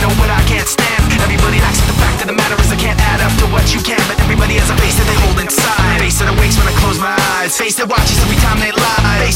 know what I can't stand. Everybody acts, but the fact of the matter is I can't add up to what you can. But everybody has a face that they hold inside. Face that awakes when I close my eyes. Face that watches every time they lie.